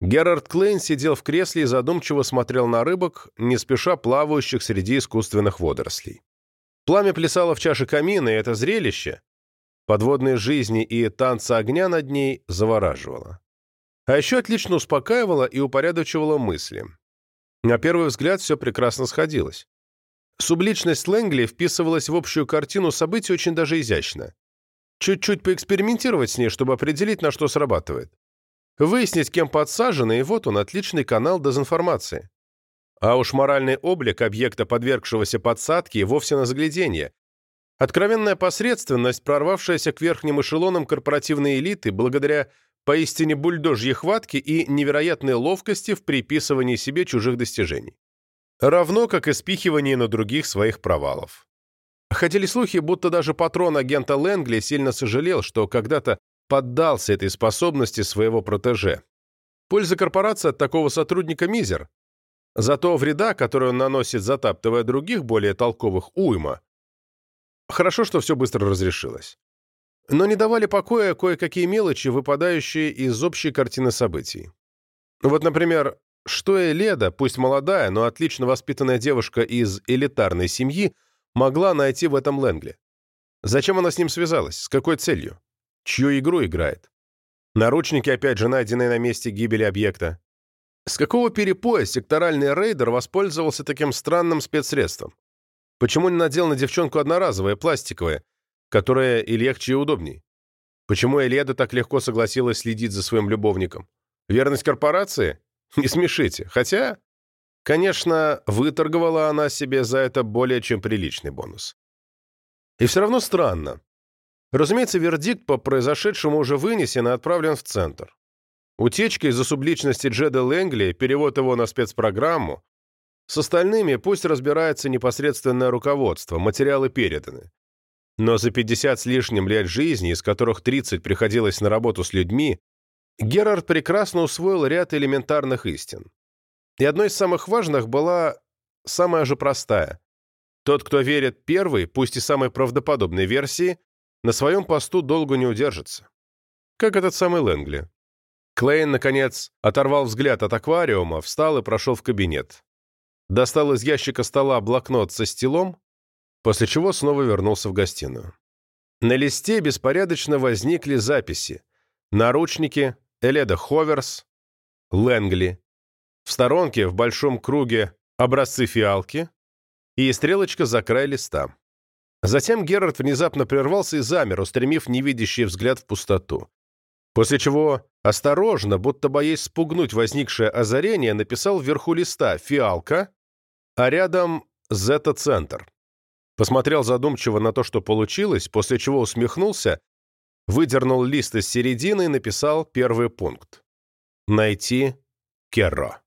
Герард Клейн сидел в кресле и задумчиво смотрел на рыбок, не спеша плавающих среди искусственных водорослей. Пламя плясало в чаше камина, и это зрелище, подводной жизни и танца огня над ней, завораживало. А еще отлично успокаивало и упорядочивало мысли. На первый взгляд все прекрасно сходилось. Субличность Лэнгли вписывалась в общую картину событий очень даже изящно. Чуть-чуть поэкспериментировать с ней, чтобы определить, на что срабатывает. Выяснить, кем подсажено, и вот он, отличный канал дезинформации. А уж моральный облик объекта, подвергшегося подсадке, вовсе на загляденье. Откровенная посредственность, прорвавшаяся к верхним эшелонам корпоративной элиты благодаря поистине бульдожьей хватке и невероятной ловкости в приписывании себе чужих достижений. Равно как и спихивании на других своих провалов. Ходили слухи, будто даже патрон агента Лэнгли сильно сожалел, что когда-то поддался этой способности своего протеже. Польза корпорации от такого сотрудника мизер. Зато вреда, который он наносит, затаптывая других, более толковых, уйма. Хорошо, что все быстро разрешилось. Но не давали покоя кое-какие мелочи, выпадающие из общей картины событий. Вот, например, что Эледа, пусть молодая, но отлично воспитанная девушка из элитарной семьи, могла найти в этом Лэнгли? Зачем она с ним связалась? С какой целью? Чью игру играет? Наручники, опять же, найденные на месте гибели объекта. С какого перепоя секторальный рейдер воспользовался таким странным спецсредством? Почему не надел на девчонку одноразовое, пластиковое, которое и легче, и удобней? Почему Эледа так легко согласилась следить за своим любовником? Верность корпорации? Не смешите. Хотя, конечно, выторговала она себе за это более чем приличный бонус. И все равно странно. Разумеется, вердикт по произошедшему уже вынесен и отправлен в центр. Утечка из-за субличности Джеда Лэнгли, перевод его на спецпрограмму. С остальными пусть разбирается непосредственное руководство, материалы переданы. Но за 50 с лишним лет жизни, из которых 30 приходилось на работу с людьми, Герард прекрасно усвоил ряд элементарных истин. И одной из самых важных была самая же простая. Тот, кто верит первой, пусть и самой правдоподобной версии, на своем посту долго не удержится. Как этот самый Лэнгли. Клейн, наконец, оторвал взгляд от аквариума, встал и прошел в кабинет. Достал из ящика стола блокнот со стилом, после чего снова вернулся в гостиную. На листе беспорядочно возникли записи. Наручники, Эледа Ховерс, Лэнгли. В сторонке, в большом круге, образцы фиалки и стрелочка за край листа. Затем Герард внезапно прервался и замер, устремив невидящий взгляд в пустоту. После чего, осторожно, будто боясь спугнуть возникшее озарение, написал вверху листа «Фиалка», а рядом «Зета-центр». Посмотрел задумчиво на то, что получилось, после чего усмехнулся, выдернул лист из середины и написал первый пункт. «Найти Керро».